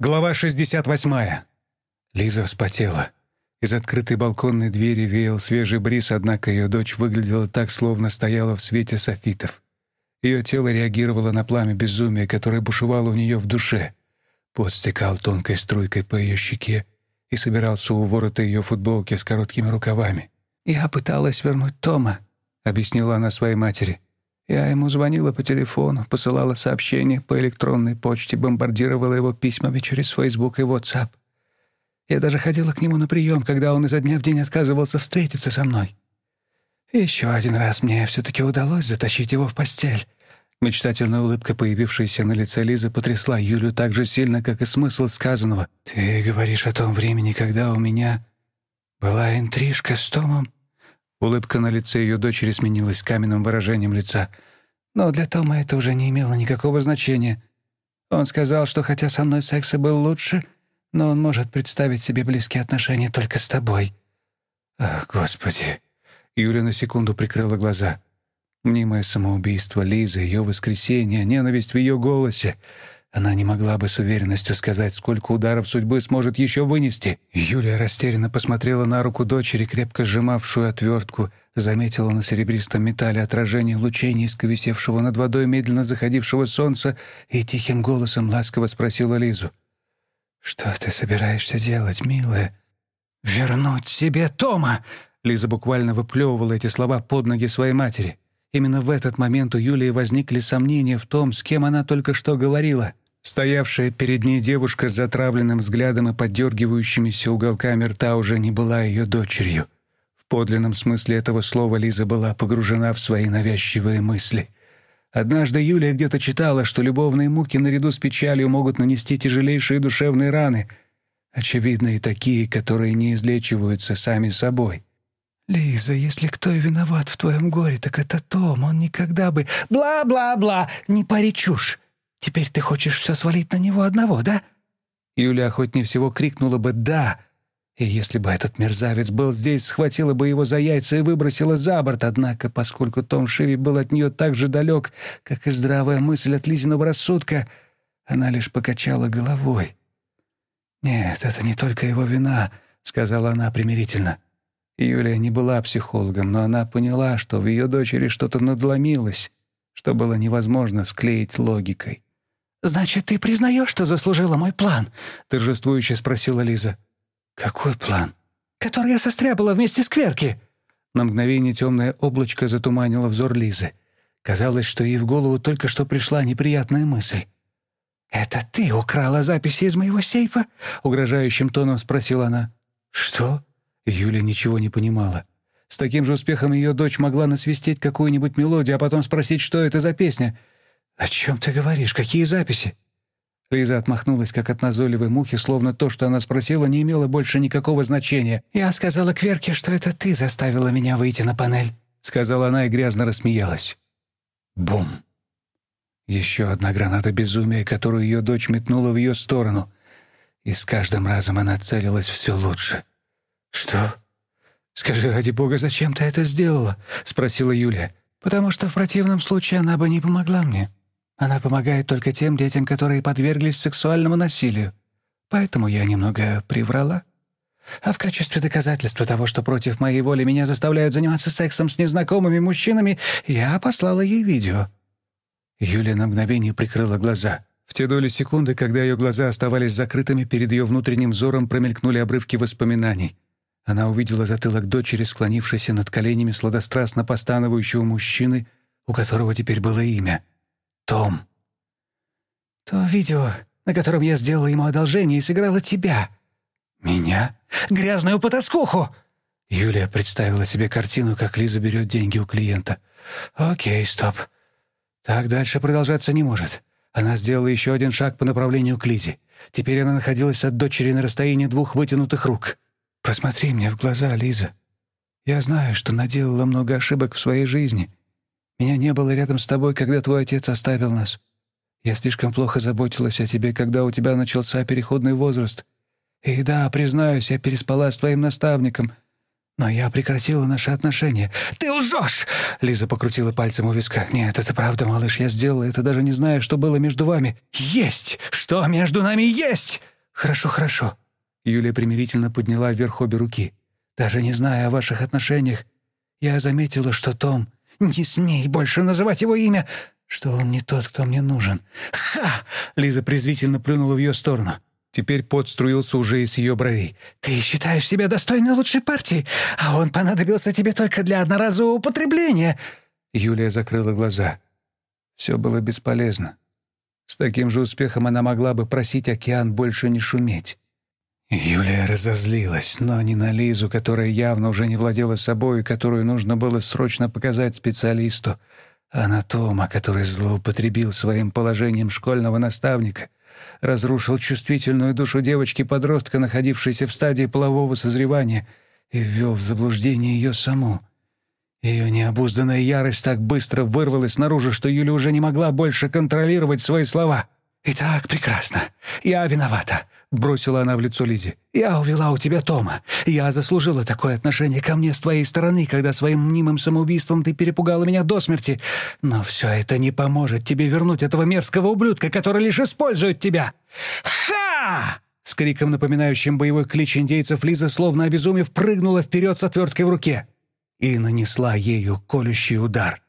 Глава 68. Лиза вспотела. Из открытой балконной двери веял свежий бриз, однако ее дочь выглядела так, словно стояла в свете софитов. Ее тело реагировало на пламя безумия, которое бушевало у нее в душе. Пот стекал тонкой струйкой по ее щеке и собирался у ворота ее футболки с короткими рукавами. «Я пыталась вернуть Тома», — объяснила она своей матери. Я ему звонила по телефону, посылала сообщения по электронной почте, бомбардировала его письмами через Facebook и WhatsApp. Я даже ходила к нему на прием, когда он изо дня в день отказывался встретиться со мной. еще один раз мне все-таки удалось затащить его в постель. Мечтательная улыбка, появившаяся на лице Лизы, потрясла Юлю так же сильно, как и смысл сказанного. «Ты говоришь о том времени, когда у меня была интрижка с Томом?» Улыбка на лице ее дочери сменилась каменным выражением лица. Но для Тома это уже не имело никакого значения. Он сказал, что хотя со мной секс и был лучше, но он может представить себе близкие отношения только с тобой. Ах, Господи. Юля на секунду прикрыла глаза. Мнимое самоубийство Лизы, ее воскресение, ненависть в ее голосе. Она не могла бы с уверенностью сказать, сколько ударов судьбы сможет еще вынести. Юлия растерянно посмотрела на руку дочери, крепко сжимавшую отвертку, заметила на серебристом металле отражение лучей, низко висевшего над водой медленно заходившего солнца, и тихим голосом ласково спросила Лизу. «Что ты собираешься делать, милая?» «Вернуть себе Тома!» Лиза буквально выплевывала эти слова под ноги своей матери. Именно в этот момент у Юлии возникли сомнения в том, с кем она только что говорила. Стоявшая перед ней девушка с затравленным взглядом и поддергивающимися уголками рта уже не была ее дочерью. В подлинном смысле этого слова Лиза была погружена в свои навязчивые мысли. Однажды Юлия где-то читала, что любовные муки наряду с печалью могут нанести тяжелейшие душевные раны, очевидно, такие, которые не излечиваются сами собой. «Лиза, если кто и виноват в твоем горе, так это Том. Он никогда бы... Бла-бла-бла! Не пари чушь! Теперь ты хочешь все свалить на него одного, да?» Юля охотнее всего крикнула бы «да!» И если бы этот мерзавец был здесь, схватила бы его за яйца и выбросила за борт. Однако, поскольку Том Шиви был от нее так же далек, как и здравая мысль от Лизиного рассудка, она лишь покачала головой. «Нет, это не только его вина», — сказала она примирительно. Юлия не была психологом, но она поняла, что в ее дочери что-то надломилось, что было невозможно склеить логикой. «Значит, ты признаешь, что заслужила мой план?» — торжествующе спросила Лиза. «Какой план?» «Который я состряпала вместе с Кверки!» На мгновение темное облачко затуманило взор Лизы. Казалось, что ей в голову только что пришла неприятная мысль. «Это ты украла записи из моего сейфа?» — угрожающим тоном спросила она. «Что?» Юля ничего не понимала. С таким же успехом ее дочь могла насвистеть какую-нибудь мелодию, а потом спросить, что это за песня. «О чем ты говоришь? Какие записи?» Лиза отмахнулась, как от назойливой мухи, словно то, что она спросила, не имело больше никакого значения. «Я сказала Кверке, что это ты заставила меня выйти на панель», — сказала она и грязно рассмеялась. Бум! Еще одна граната безумия, которую ее дочь метнула в ее сторону. И с каждым разом она целилась все лучше. «Что? Скажи, ради бога, зачем ты это сделала?» — спросила Юлия. «Потому что в противном случае она бы не помогла мне. Она помогает только тем детям, которые подверглись сексуальному насилию. Поэтому я немного приврала. А в качестве доказательства того, что против моей воли меня заставляют заниматься сексом с незнакомыми мужчинами, я послала ей видео». Юлия на мгновение прикрыла глаза. В те доли секунды, когда ее глаза оставались закрытыми, перед ее внутренним взором промелькнули обрывки воспоминаний — она увидела затылок дочери, склонившейся над коленями сладострастно постановающего мужчины, у которого теперь было имя — Том. «То видео, на котором я сделала ему одолжение и сыграла тебя». «Меня? Грязную потаскуху!» Юлия представила себе картину, как Лиза берет деньги у клиента. «Окей, стоп. Так дальше продолжаться не может». Она сделала еще один шаг по направлению к Лизе. Теперь она находилась от дочери на расстоянии двух вытянутых рук. Посмотри мне в глаза, Лиза. Я знаю, что наделала много ошибок в своей жизни. Меня не было рядом с тобой, когда твой отец оставил нас. Я слишком плохо заботилась о тебе, когда у тебя начался переходный возраст. И да, признаюсь, я переспала с твоим наставником, но я прекратила наши отношения. Ты лжешь! Лиза покрутила пальцем у виска. Нет, это правда, малыш, я сделала это, даже не зная, что было между вами. Есть! Что между нами есть? «Хорошо, хорошо». Юлия примирительно подняла вверх обе руки. «Даже не зная о ваших отношениях, я заметила, что Том... Не смей больше называть его имя! Что он не тот, кто мне нужен. Ха!» Лиза презрительно плюнула в ее сторону. Теперь пот струился уже из ее бровей. «Ты считаешь себя достойной лучшей партии, а он понадобился тебе только для одноразового употребления!» Юлия закрыла глаза. Все было бесполезно. С таким же успехом она могла бы просить океан больше не шуметь. Юлия разозлилась, но не на Лизу, которая явно уже не владела собой и которую нужно было срочно показать специалисту, а на Тома, который злоупотребил своим положением школьного наставника, разрушил чувствительную душу девочки-подростка, находившейся в стадии полового созревания, и ввел в заблуждение ее саму. Ее необузданная ярость так быстро вырвалась наружу, что Юля уже не могла больше контролировать свои слова. «Итак, прекрасно. Я виновата», — бросила она в лицо Лизе. «Я увела у тебя Тома. Я заслужила такое отношение ко мне с твоей стороны, когда своим мнимым самоубийством ты перепугала меня до смерти. Но все это не поможет тебе вернуть этого мерзкого ублюдка, который лишь использует тебя. Ха!» С криком, напоминающим боевой клич индейцев, Лиза, словно обезумев, прыгнула вперед с отверткой в руке и нанесла ею колющий удар —